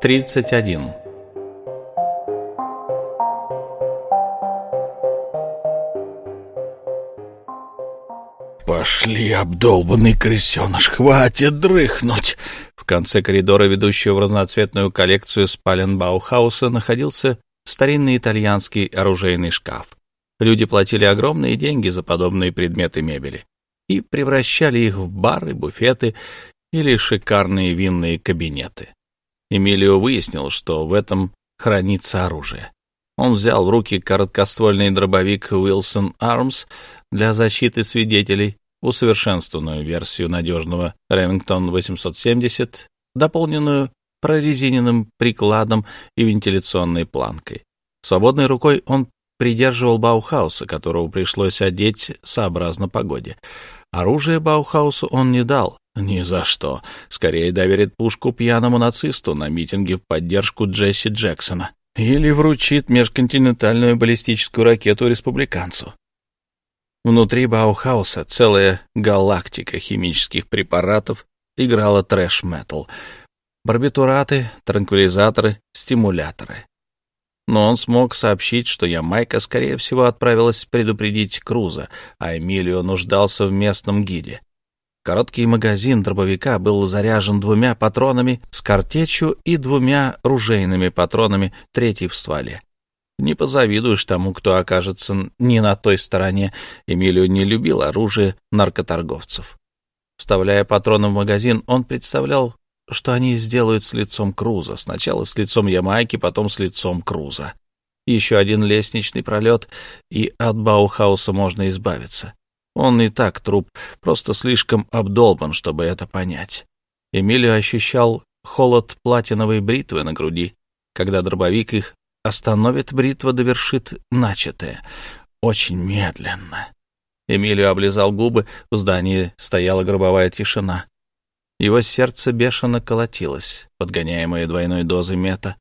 31 «Пошли, обдолбанный крысеныш, хватит дрыхнуть!» В конце коридора, ведущего в разноцветную коллекцию спален Баухауса, находился старинный итальянский оружейный шкаф. Люди платили огромные деньги за подобные предметы мебели и превращали их в бары, буфеты или шикарные винные кабинеты. Эмилио выяснил, что в этом хранится оружие. Он взял в руки короткоствольный дробовик Wilson Arms для защиты свидетелей усовершенствованную версию надежного Remington 870, дополненную прорезиненным прикладом и вентиляционной планкой. Свободной рукой он придерживал Баухауса, которого пришлось одеть сообразно погоде. Оружие Баухаусу он не дал, ни за что. Скорее доверит пушку пьяному нацисту на митинге в поддержку Джесси Джексона. Или вручит межконтинентальную баллистическую ракету республиканцу. Внутри Баухауса целая галактика химических препаратов играла трэш-метал. Барбитураты, транквилизаторы, стимуляторы. Но он смог сообщить, что Ямайка, скорее всего, отправилась предупредить Круза, а Эмилио нуждался в местном гиде. Короткий магазин дробовика был заряжен двумя патронами с картечью и двумя ружейными патронами, третий в стволе. Не позавидуешь тому, кто окажется не на той стороне. Эмилио не любил оружие наркоторговцев. Вставляя патроны в магазин, он представлял, что они сделают с лицом Круза. Сначала с лицом Ямайки, потом с лицом Круза. Еще один лестничный пролет, и от Баухауса можно избавиться. Он и так труп, просто слишком обдолбан, чтобы это понять. Эмилио ощущал холод платиновой бритвы на груди, когда дробовик их Остановит бритва, довершит начатое. Очень медленно. Эмилио облизал губы, в здании стояла гробовая тишина. Его сердце бешено колотилось, подгоняемое двойной дозой мета.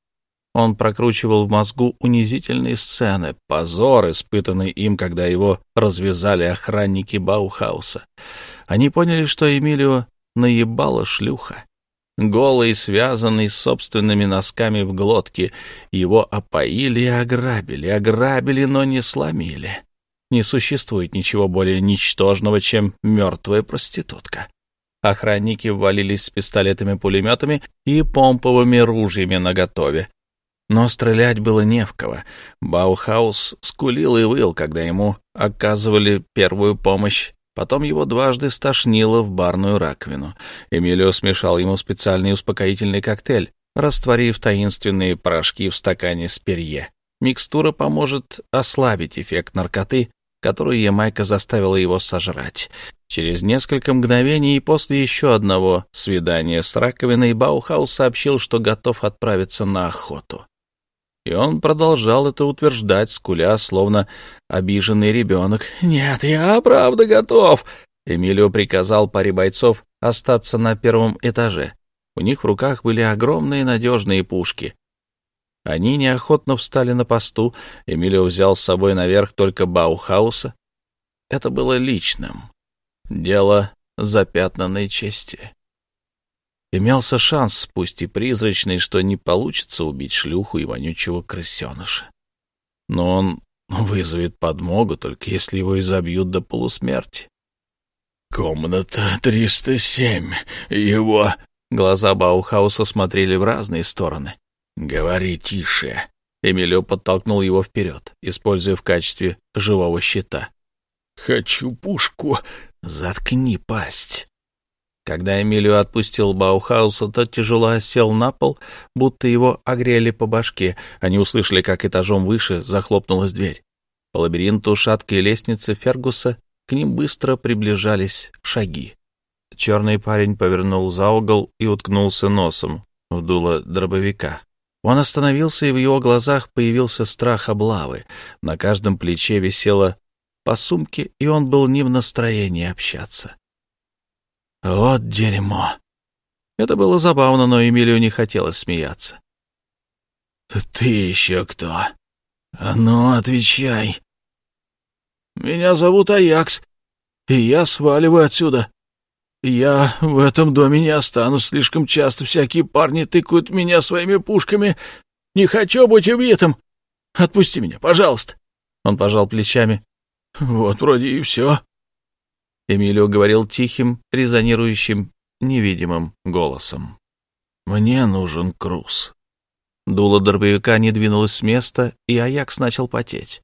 Он прокручивал в мозгу унизительные сцены, позор, испытанный им, когда его развязали охранники Баухауса. Они поняли, что Эмилио наебала шлюха голый, связанный с собственными носками в глотке. Его опоили и ограбили, ограбили, но не сломили. Не существует ничего более ничтожного, чем мертвая проститутка. Охранники ввалились с пистолетами-пулеметами и помповыми ружьями наготове. Но стрелять было не в кого. Баухаус скулил и выл, когда ему оказывали первую помощь Потом его дважды стошнило в барную раковину. Эмилио смешал ему специальный успокоительный коктейль, растворив таинственные порошки в стакане с перье. Микстура поможет ослабить эффект наркоты, которую Ямайка заставила его сожрать. Через несколько мгновений и после еще одного свидания с раковиной Баухаус сообщил, что готов отправиться на охоту. И он продолжал это утверждать, скуля, словно обиженный ребенок. «Нет, я правда готов!» Эмилио приказал паре бойцов остаться на первом этаже. У них в руках были огромные надежные пушки. Они неохотно встали на посту. Эмилио взял с собой наверх только Баухауса. Это было личным. Дело запятнанной чести. Имелся шанс, пусть и призрачный, что не получится убить шлюху и вонючего крысеныша. Но он вызовет подмогу, только если его изобьют до полусмерти. «Комната 307. Его...» Глаза Баухауса смотрели в разные стороны. «Говори тише». Эмилио подтолкнул его вперед, используя в качестве живого щита. «Хочу пушку. Заткни пасть». Когда Эмилио отпустил Баухауса, тот тяжело сел на пол, будто его огрели по башке. Они услышали, как этажом выше захлопнулась дверь. По лабиринту шаткой лестницы Фергуса к ним быстро приближались шаги. Черный парень повернул за угол и уткнулся носом в дуло дробовика. Он остановился, и в его глазах появился страх облавы. На каждом плече висело по сумке, и он был не в настроении общаться. Вот дерьмо. Это было забавно, но Эмилию не хотелось смеяться. «Ты еще кто? А ну, отвечай!» «Меня зовут Аякс, и я сваливаю отсюда». Я в этом доме не останусь. Слишком часто всякие парни тыкают меня своими пушками. Не хочу быть убитым. Отпусти меня, пожалуйста. Он пожал плечами. Вот вроде и все. Эмилио говорил тихим, резонирующим, невидимым голосом. «Мне нужен Круз». Дуло дробовика не двинулось с места, и Аякс начал потеть.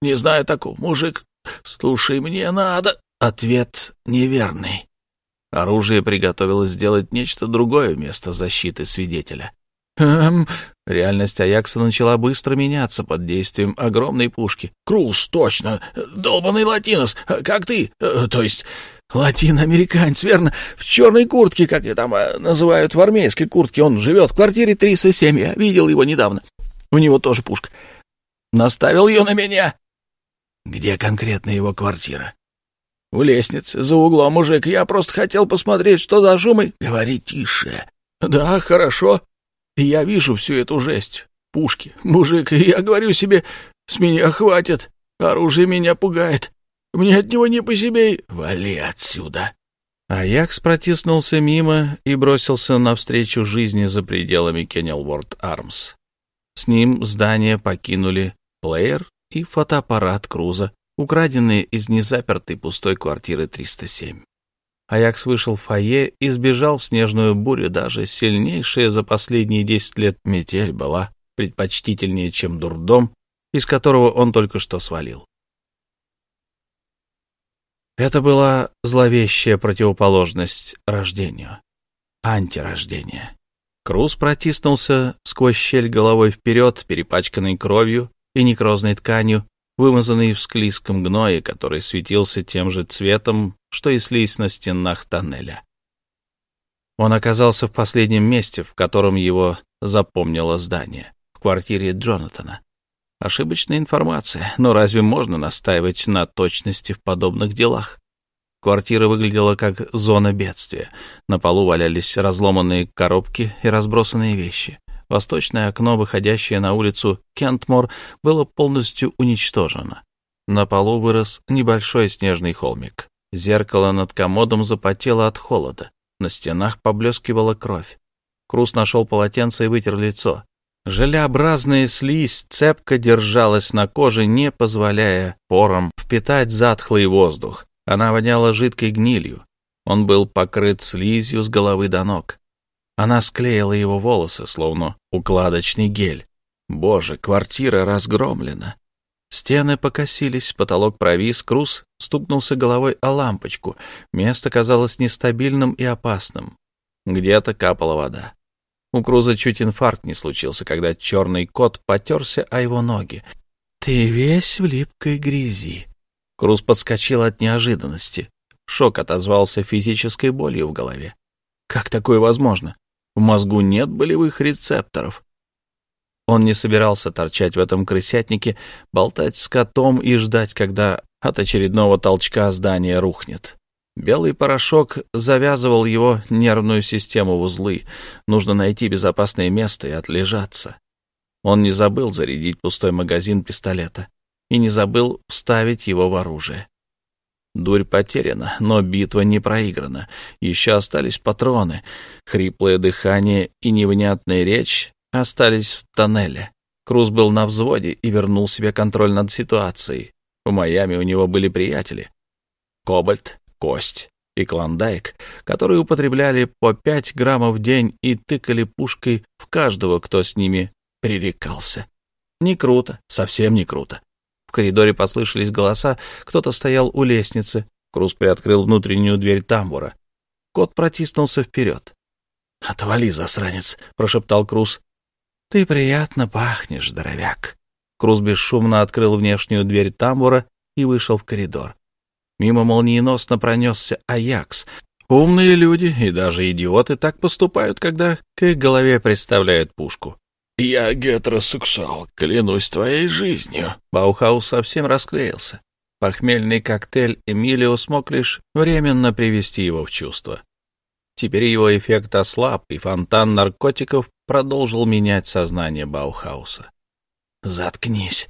«Не знаю такого, мужик. Слушай, мне надо...» Ответ неверный. Оружие приготовилось сделать нечто другое вместо защиты свидетеля. Эм... Реальность Аякса начала быстро меняться под действием огромной пушки. «Круз, точно! Долбанный латинос! Как ты? Э, то есть латиноамериканец, верно? В черной куртке, как ее там э, называют, в армейской куртке. Он живет в квартире 307, я видел его недавно. У него тоже пушка. Наставил ее на меня. Где конкретно его квартира? У лестницы, за углом, мужик. Я просто хотел посмотреть, что за шумы. Говори тише. Да, хорошо. Я вижу всю эту жесть. Пушки, мужик, я говорю себе, с меня хватит. Оружие меня пугает. Мне от него не по себе. Вали отсюда. Аякс протиснулся мимо и бросился навстречу жизни за пределами Кеннелворд Армс. С ним здание покинули плеер и фотоаппарат Круза, украденные из незапертой пустой квартиры 307. Аякс вышел в фойе и сбежал в снежную бурю. Даже сильнейшая за последние десять лет метель была предпочтительнее, чем дурдом, из которого он только что свалил. Это была зловещая противоположность рождению, антирождение. Круз протиснулся сквозь щель головой вперед, перепачканный кровью и некрозной тканью, вымазанный в склизком гное, который светился тем же цветом, что и слизь на стенах тоннеля. Он оказался в последнем месте, в котором его запомнило здание, в квартире Джонатана. Ошибочная информация, но разве можно настаивать на точности в подобных делах? Квартира выглядела как зона бедствия. На полу валялись разломанные коробки и разбросанные вещи. Восточное окно, выходящее на улицу Кентмор, было полностью уничтожено. На полу вырос небольшой снежный холмик. Зеркало над комодом запотело от холода. На стенах поблескивала кровь. Крус нашел полотенце и вытер лицо. Желеобразная слизь цепко держалась на коже, не позволяя порам впитать затхлый воздух. Она воняла жидкой гнилью. Он был покрыт слизью с головы до ног. Она склеила его волосы, словно укладочный гель. Боже, квартира разгромлена. Стены покосились, потолок провис, Крус стукнулся головой о лампочку. Место казалось нестабильным и опасным. Где-то капала вода. У Круза чуть инфаркт не случился, когда черный кот потерся о его ноги. «Ты весь в липкой грязи». Круз подскочил от неожиданности. Шок отозвался физической болью в голове. Как такое возможно? В мозгу нет болевых рецепторов. Он не собирался торчать в этом крысятнике, болтать с котом и ждать, когда от очередного толчка здание рухнет. Белый порошок завязывал его нервную систему в узлы. Нужно найти безопасное место и отлежаться. Он не забыл зарядить пустой магазин пистолета и не забыл вставить его в оружие. Дурь потеряна, но битва не проиграна. Еще остались патроны. Хриплое дыхание и невнятная речь остались в тоннеле. Круз был на взводе и вернул себе контроль над ситуацией. В Майами у него были приятели. Кобальт, Кость и Клондайк, которые употребляли по пять граммов в день и тыкали пушкой в каждого, кто с ними пререкался. Не круто, совсем не круто. В коридоре послышались голоса, кто-то стоял у лестницы. Круз приоткрыл внутреннюю дверь тамбура. Кот протиснулся вперед. «Отвали, засранец!» — прошептал Круз. «Ты приятно пахнешь, здоровяк!» Круз бесшумно открыл внешнюю дверь тамбура и вышел в коридор. Мимо молниеносно пронесся Аякс. Умные люди и даже идиоты так поступают, когда к их голове представляют пушку. «Я гетеросексуал, клянусь твоей жизнью». Баухаус совсем расклеился. Похмельный коктейль Эмилио смог лишь временно привести его в чувство. Теперь его эффект ослаб, и фонтан наркотиков продолжил менять сознание Баухауса. «Заткнись!»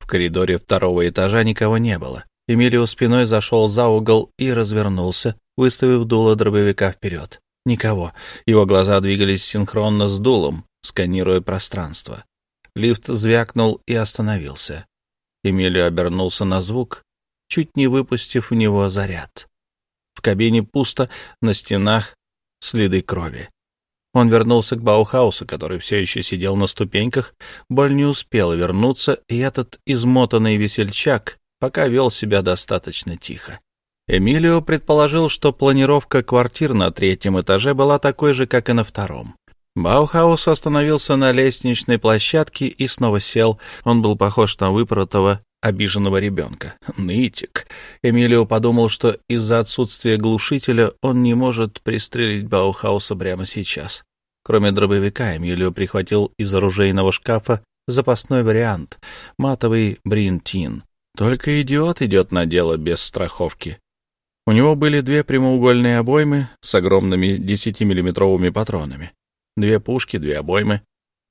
В коридоре второго этажа никого не было. Эмилио спиной зашел за угол и развернулся, выставив дуло дробовика вперед. Никого. Его глаза двигались синхронно с дулом, сканируя пространство. Лифт звякнул и остановился. Эмилио обернулся на звук, чуть не выпустив в него заряд. В кабине пусто, на стенах следы крови. Он вернулся к Баухаусу, который все еще сидел на ступеньках. Боль не успела вернуться, и этот измотанный весельчак пока вел себя достаточно тихо. Эмилио предположил, что планировка квартир на третьем этаже была такой же, как и на втором. Баухаус остановился на лестничной площадке и снова сел. Он был похож на выпоротого, обиженного ребенка. Нытик. Эмилио подумал, что из-за отсутствия глушителя он не может пристрелить Баухауса прямо сейчас. Кроме дробовика, Эмилио прихватил из оружейного шкафа запасной вариант — матовый бринтин. Только идиот идет на дело без страховки. У него были две прямоугольные обоймы с огромными 10-миллиметровыми патронами. Две пушки, две обоймы,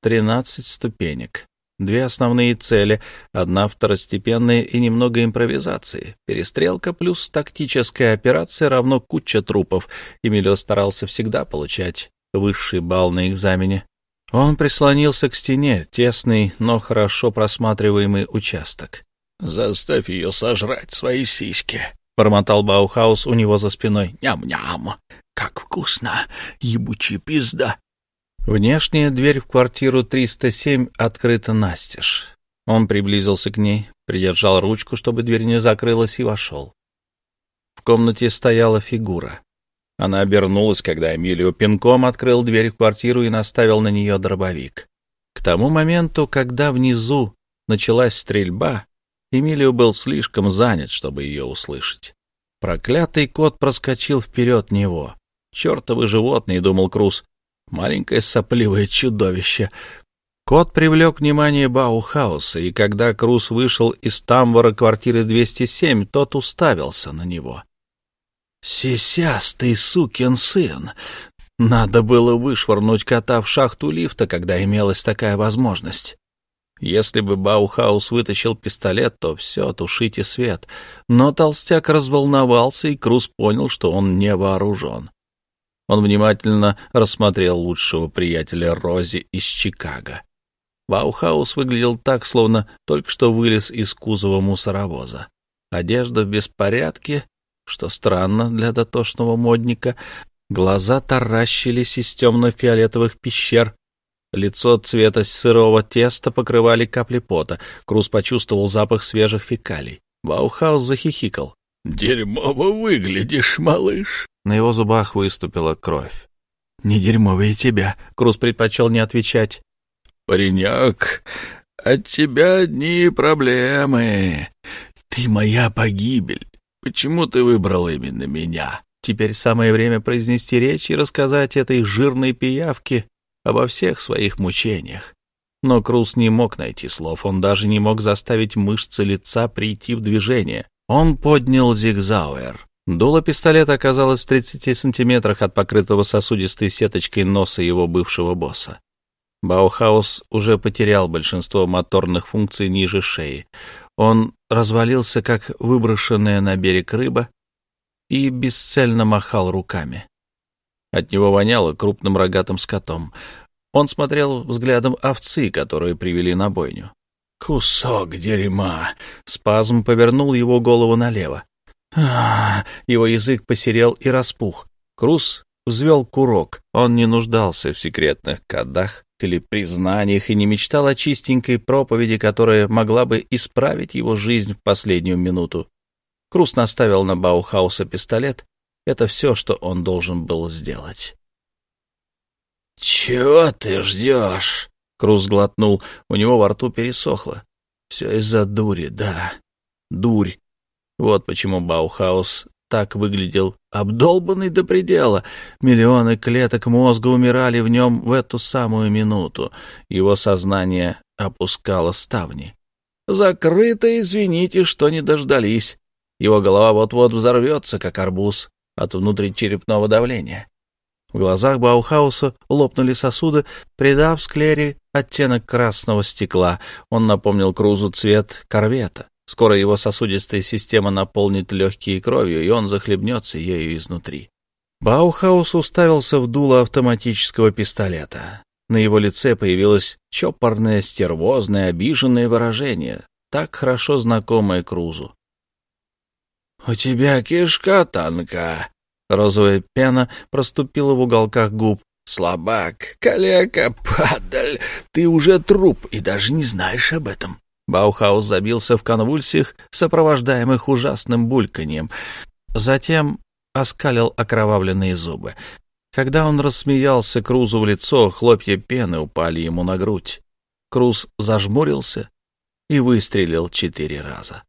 13 ступенек. Две основные цели, одна второстепенная и немного импровизации. Перестрелка плюс тактическая операция равно куча трупов. Эмилио старался всегда получать высший балл на экзамене. Он прислонился к стене, тесный, но хорошо просматриваемый участок. «Заставь ее сожрать свои сиськи», бормотал Баухаус у него за спиной. «Ням-ням! Как вкусно! Ебучая пизда!» Внешняя дверь в квартиру 307 открыта настежь. Он приблизился к ней, придержал ручку, чтобы дверь не закрылась, и вошел. В комнате стояла фигура. Она обернулась, когда Эмилио пинком открыл дверь в квартиру и наставил на нее дробовик. К тому моменту, когда внизу началась стрельба, Эмилио был слишком занят, чтобы ее услышать. Проклятый кот проскочил вперед него. «Чертовы животные», — думал Круз. «Маленькое сопливое чудовище». Кот привлек внимание Баухауса, и когда Круз вышел из тамбора квартиры 207, тот уставился на него. «Сисястый сукин сын! Надо было вышвырнуть кота в шахту лифта, когда имелась такая возможность. Если бы Баухаус вытащил пистолет, то все, тушите свет. Но толстяк разволновался, и Круз понял, что он не вооружен. Он внимательно рассмотрел лучшего приятеля Рози из Чикаго. Баухаус выглядел так, словно только что вылез из кузова мусоровоза. Одежда в беспорядке, что странно для дотошного модника. Глаза таращились из темно-фиолетовых пещер, Лицо цвета сырого теста покрывали капли пота. Круз почувствовал запах свежих фекалий. Баухаус захихикал. «Дерьмово выглядишь, малыш!» На его зубах выступила кровь. «Не дерьмовее тебя!» Круз предпочел не отвечать. «Паренек, от тебя одни проблемы. Ты моя погибель. Почему ты выбрал именно меня?» Теперь самое время произнести речь и рассказать этой жирной пиявке обо всех своих мучениях. Но Круз не мог найти слов, он даже не мог заставить мышцы лица прийти в движение. Он поднял зигзауэр. Дуло пистолета оказалось в 30 сантиметрах от покрытого сосудистой сеточкой носа его бывшего босса. Баухаус уже потерял большинство моторных функций ниже шеи. Он развалился, как выброшенная на берег рыба, и бесцельно махал руками. От него воняло крупным рогатым скотом. Он смотрел взглядом овцы, которую привели на бойню. «Кусок дерьма!» Спазм повернул его голову налево. А, его язык посерел и распух. Круз взвел курок. Он не нуждался в секретных кодах или признаниях и не мечтал о чистенькой проповеди, которая могла бы исправить его жизнь в последнюю минуту. Круз наставил на Баухауса пистолет это все, что он должен был сделать. «Чего ты ждешь?» — Круз глотнул, у него во рту пересохло. «Все из-за дури, да, дурь. Вот почему Баухаус так выглядел, обдолбанный до предела. Миллионы клеток мозга умирали в нем в эту самую минуту. Его сознание опускало ставни. «Закрыто, извините, что не дождались. Его голова вот-вот взорвется, как арбуз от внутричерепного давления. В глазах Баухауса лопнули сосуды, придав склере оттенок красного стекла. Он напомнил Крузу цвет корвета, Скоро его сосудистая система наполнит легкие кровью, и он захлебнется ею изнутри. Баухаус уставился в дуло автоматического пистолета. На его лице появилось чопорное, стервозное, обиженное выражение, так хорошо знакомое Крузу. «У тебя кишка тонка». Розовая пена проступила в уголках губ. «Слабак, калека, падаль, ты уже труп и даже не знаешь об этом». Баухаус забился в конвульсиях, сопровождаемых ужасным бульканьем. Затем оскалил окровавленные зубы. Когда он рассмеялся Крузу в лицо, хлопья пены упали ему на грудь. Круз зажмурился и выстрелил четыре раза.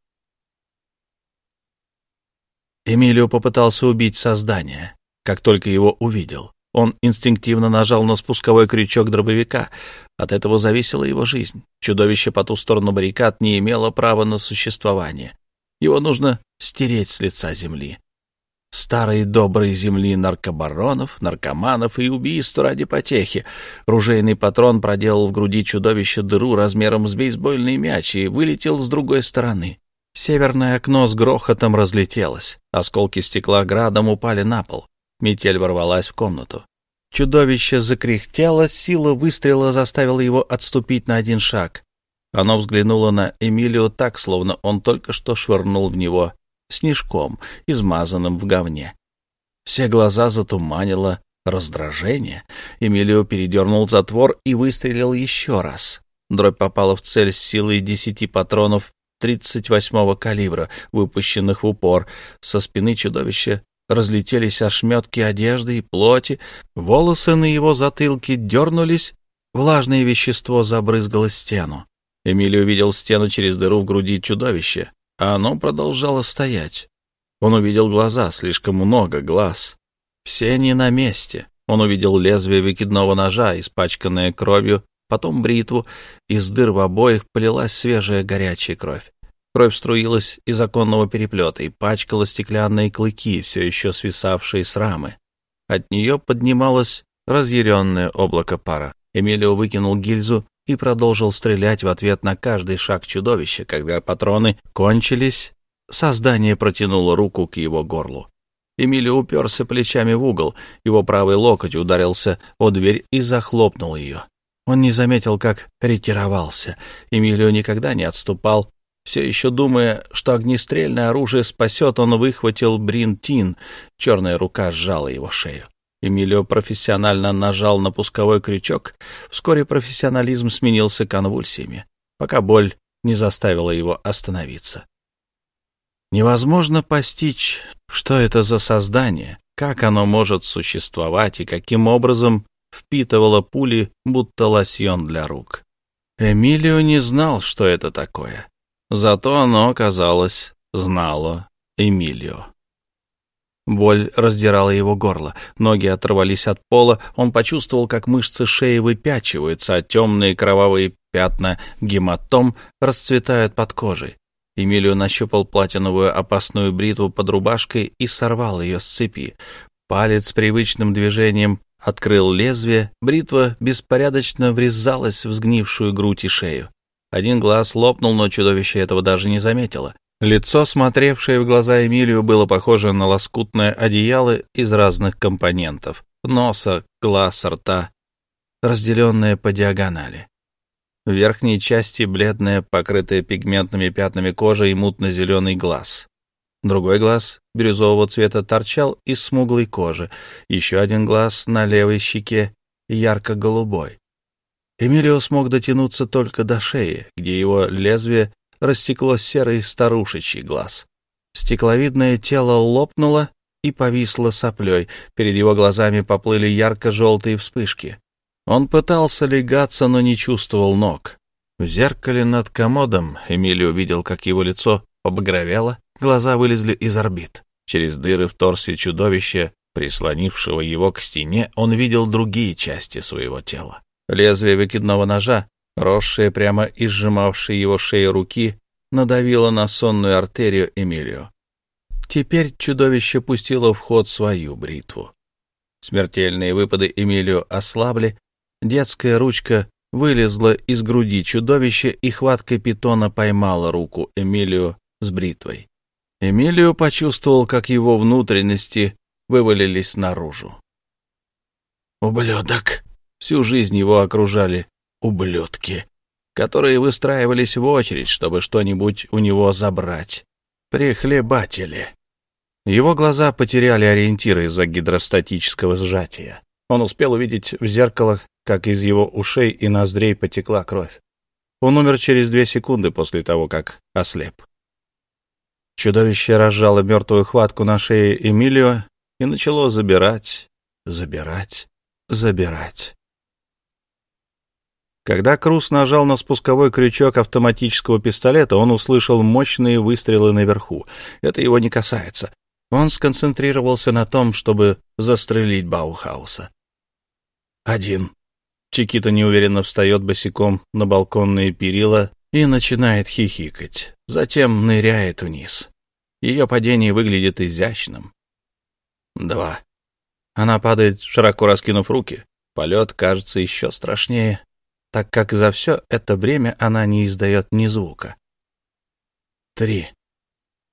Эмилио попытался убить создание, как только его увидел. Он инстинктивно нажал на спусковой крючок дробовика. От этого зависела его жизнь. Чудовище по ту сторону баррикад не имело права на существование. Его нужно стереть с лица земли старой доброй земли наркобаронов, наркоманов и убийств ради потехи. Ружейный патрон проделал в груди чудовища дыру размером с бейсбольный мяч и вылетел с другой стороны. Северное окно с грохотом разлетелось. Осколки стекла градом упали на пол. Метель ворвалась в комнату. Чудовище закряхтело, сила выстрела заставила его отступить на один шаг. Оно взглянуло на Эмилио так, словно он только что швырнул в него снежком, измазанным в говне. Все глаза затуманило раздражение. Эмилио передернул затвор и выстрелил еще раз. Дробь попала в цель с силой десяти патронов 38-го калибра, выпущенных в упор. Со спины чудовища разлетелись ошметки одежды и плоти, волосы на его затылке дернулись, влажное вещество забрызгало стену. Эмилио увидел стену через дыру в груди чудовища а оно продолжало стоять. Он увидел глаза, слишком много глаз. Все не на месте. Он увидел лезвие выкидного ножа, испачканное кровью, потом бритву. Из дыр в обоих полилась свежая горячая кровь. Кровь струилась из оконного переплета и пачкала стеклянные клыки, все еще свисавшие с рамы. От нее поднималось разъяренное облако пара. Эмилио выкинул гильзу и продолжил стрелять в ответ на каждый шаг чудовища. Когда патроны кончились, создание протянуло руку к его горлу. Эмилио уперся плечами в угол, его правый локоть ударился о дверь и захлопнул ее. Он не заметил, как ретировался. Эмилио никогда не отступал. Все еще думая, что огнестрельное оружие спасет, он выхватил бринтин. Черная рука сжала его шею. Эмилио профессионально нажал на пусковой крючок. Вскоре профессионализм сменился конвульсиями, пока боль не заставила его остановиться. Невозможно постичь, что это за создание, как оно может существовать и каким образом впитывало пули, будто лосьон для рук. Эмилио не знал, что это такое. Зато оно, казалось, знало Эмилио. Боль раздирала его горло, ноги оторвались от пола, он почувствовал, как мышцы шеи выпячиваются, а темные кровавые пятна гематом расцветают под кожей. Эмилио нащупал платиновую опасную бритву под рубашкой и сорвал ее с цепи. Палец привычным движением открыл лезвие, бритва беспорядочно врезалась в сгнившую грудь и шею. Один глаз лопнул, но чудовище этого даже не заметило. Лицо, смотревшее в глаза Эмилию, было похоже на лоскутное одеяло из разных компонентов — носа, глаз, рта, разделенное по диагонали. В верхней части бледная, покрытая пигментными пятнами кожа и мутно-зеленый глаз. Другой глаз бирюзового цвета торчал из смуглой кожи, еще один глаз на левой щеке ярко-голубой. Эмилио смог дотянуться только до шеи, где его лезвие рассекло серый старушечий глаз. Стекловидное тело лопнуло и повисло соплей, перед его глазами поплыли ярко-желтые вспышки. Он пытался легаться, но не чувствовал ног. В зеркале над комодом Эмили увидел, как его лицо побагровело, глаза вылезли из орбит. Через дыры в торсе чудовища, прислонившего его к стене, он видел другие части своего тела. Лезвие выкидного ножа росшая прямо и сжимавшая его шею руки, надавила на сонную артерию Эмилио. Теперь чудовище пустило в ход свою бритву. Смертельные выпады Эмилио ослабли, детская ручка вылезла из груди чудовища и хваткой питона поймала руку Эмилию с бритвой. Эмилио почувствовал, как его внутренности вывалились наружу. «Ублюдок!» Всю жизнь его окружали ублюдки, которые выстраивались в очередь, чтобы что-нибудь у него забрать. Прихлебатели. Его глаза потеряли ориентиры из-за гидростатического сжатия. Он успел увидеть в зеркало, как из его ушей и ноздрей потекла кровь. Он умер через две секунды после того, как ослеп. Чудовище разжало мертвую хватку на шее Эмилио и начало забирать, забирать, забирать. Когда Круз нажал на спусковой крючок автоматического пистолета, он услышал мощные выстрелы наверху. Это его не касается. Он сконцентрировался на том, чтобы застрелить Баухауса. Один. Чикита неуверенно встает босиком на балконные перила и начинает хихикать. Затем ныряет вниз. Ее падение выглядит изящным. Два. Она падает, широко раскинув руки. Полет кажется еще страшнее, так как за все это время она не издает ни звука. Три.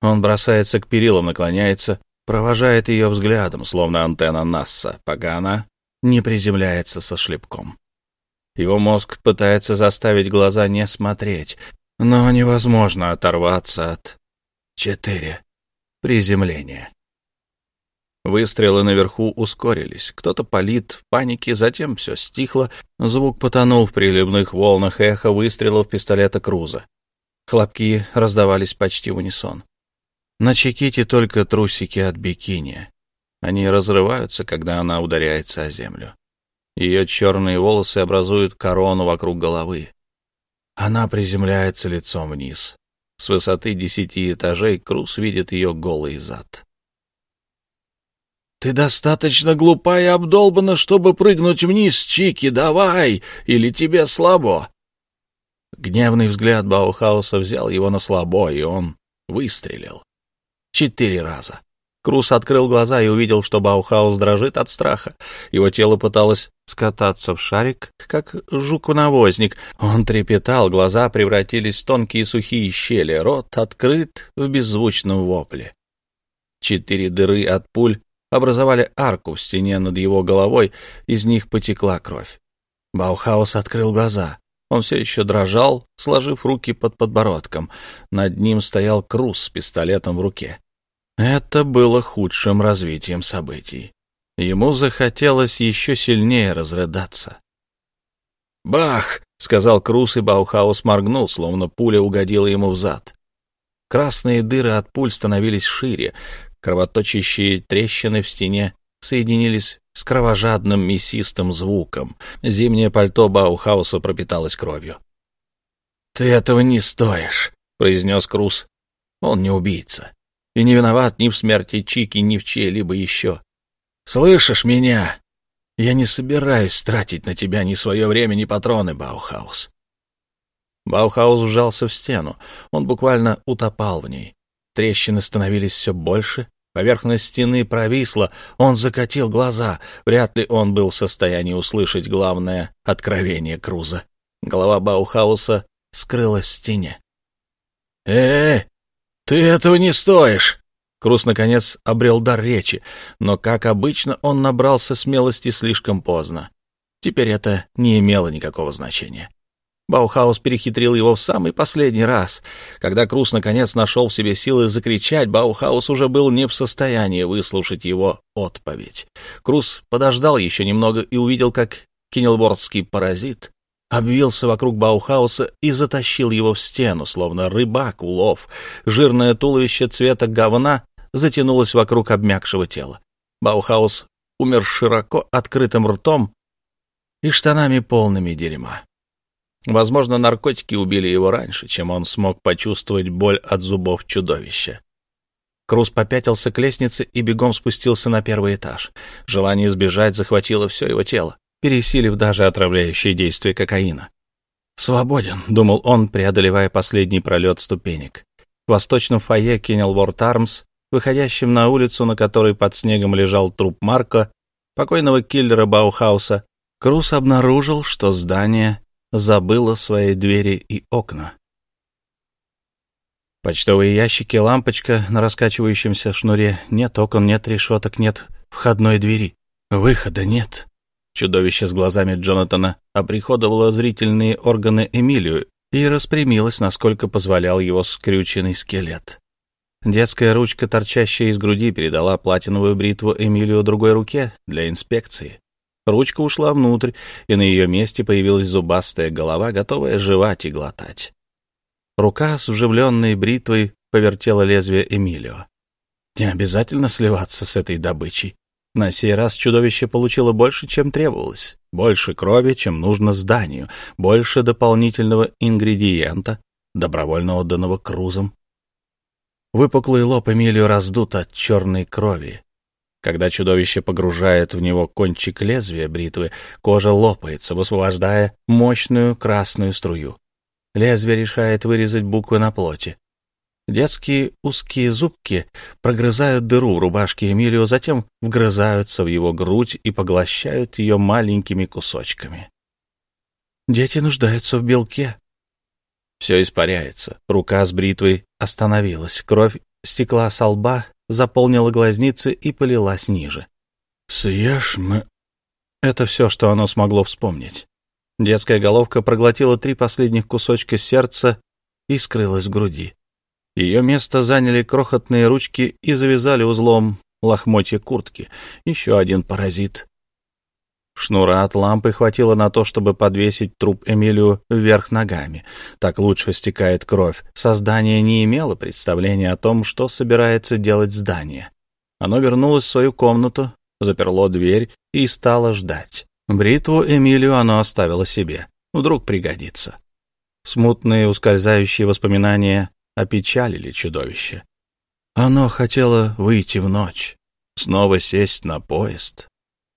Он бросается к перилам, наклоняется, провожает ее взглядом, словно антенна Насса, пока она не приземляется со шлепком. Его мозг пытается заставить глаза не смотреть, но невозможно оторваться от... Четыре. Приземление. Выстрелы наверху ускорились. Кто-то палит в панике, затем все стихло. Звук потонул в приливных волнах эхо выстрелов пистолета Круза. Хлопки раздавались почти в унисон. На Чеките только трусики от бикини. Они разрываются, когда она ударяется о землю. Ее черные волосы образуют корону вокруг головы. Она приземляется лицом вниз. С высоты десяти этажей Круз видит ее голый зад. «Ты достаточно глупа и обдолбана, чтобы прыгнуть вниз, Чики, давай, или тебе слабо!» Гневный взгляд Баухауса взял его на слабо, и он выстрелил. Четыре раза. Крус открыл глаза и увидел, что Баухаус дрожит от страха. Его тело пыталось скататься в шарик, как жук-навозник. Он трепетал, глаза превратились в тонкие сухие щели, рот открыт в беззвучном вопле. Четыре дыры от пуль образовали арку в стене над его головой, из них потекла кровь. Баухаус открыл глаза. Он все еще дрожал, сложив руки под подбородком. Над ним стоял Крус с пистолетом в руке. Это было худшим развитием событий. Ему захотелось еще сильнее разрыдаться. «Бах!» — сказал Крус, и Баухаус моргнул, словно пуля угодила ему в зад. Красные дыры от пуль становились шире, кровоточащие трещины в стене соединились с кровожадным мясистым звуком. Зимнее пальто Баухауса пропиталось кровью. «Ты этого не стоишь», — произнес Крус. «Он не убийца и не виноват ни в смерти Чики, ни в чьей-либо еще. Слышишь меня? Я не собираюсь тратить на тебя ни свое время, ни патроны, Баухаус. Баухаус вжался в стену. Он буквально утопал в ней. Трещины становились все больше. Поверхность стены провисла. Он закатил глаза. Вряд ли он был в состоянии услышать главное откровение Круза. Голова Баухауса скрылась в стене. «Э, -э ты этого не стоишь!» Крус, наконец, обрел дар речи, но, как обычно, он набрался смелости слишком поздно. Теперь это не имело никакого значения. Баухаус перехитрил его в самый последний раз. Когда Крус наконец нашел в себе силы закричать, Баухаус уже был не в состоянии выслушать его отповедь. Крус подождал еще немного и увидел, как кеннелвордский паразит обвился вокруг Баухауса и затащил его в стену, словно рыбак улов. Жирное туловище цвета говна затянулось вокруг обмякшего тела. Баухаус умер широко открытым ртом и штанами полными дерьма. Возможно, наркотики убили его раньше, чем он смог почувствовать боль от зубов чудовища. Круз попятился к лестнице и бегом спустился на первый этаж. Желание сбежать захватило все его тело пересилив даже отравляющие действия кокаина. «Свободен», — думал он, преодолевая последний пролет ступенек. В восточном фойе Кеннелворд Армс, выходящем на улицу, на которой под снегом лежал труп Марка, покойного киллера Баухауса, Крус обнаружил, что здание забыла свои двери и окна. Почтовые ящики, лампочка на раскачивающемся шнуре. Нет окон, нет решеток, нет входной двери. Выхода нет. Чудовище с глазами Джонатана оприходовало зрительные органы Эмилию и распрямилось, насколько позволял его скрюченный скелет. Детская ручка, торчащая из груди, передала платиновую бритву Эмилию другой руке для инспекции. Ручка ушла внутрь, и на ее месте появилась зубастая голова, готовая жевать и глотать. Рука с вживленной бритвой повертела лезвие Эмилио. Не обязательно сливаться с этой добычей. На сей раз чудовище получило больше, чем требовалось. Больше крови, чем нужно зданию. Больше дополнительного ингредиента, добровольно отданного Крузом. Выпуклый лоб Эмилио раздут от черной крови. Когда чудовище погружает в него кончик лезвия бритвы, кожа лопается, высвобождая мощную красную струю. Лезвие решает вырезать буквы на плоти. Детские узкие зубки прогрызают дыру в рубашке Эмилио, затем вгрызаются в его грудь и поглощают ее маленькими кусочками. Дети нуждаются в белке. Все испаряется. Рука с бритвой остановилась. Кровь стекла со лба, заполнила глазницы и полилась ниже. «Съешь мы...» Это все, что оно смогло вспомнить. Детская головка проглотила три последних кусочка сердца и скрылась в груди. Ее место заняли крохотные ручки и завязали узлом лохмотья куртки. Еще один паразит. Шнура от лампы хватило на то, чтобы подвесить труп Эмилию вверх ногами. Так лучше стекает кровь. Создание не имело представления о том, что собирается делать здание. Оно вернулось в свою комнату, заперло дверь и стало ждать. Бритву Эмилию оно оставило себе. Вдруг пригодится. Смутные ускользающие воспоминания опечалили чудовище. Оно хотело выйти в ночь, снова сесть на поезд,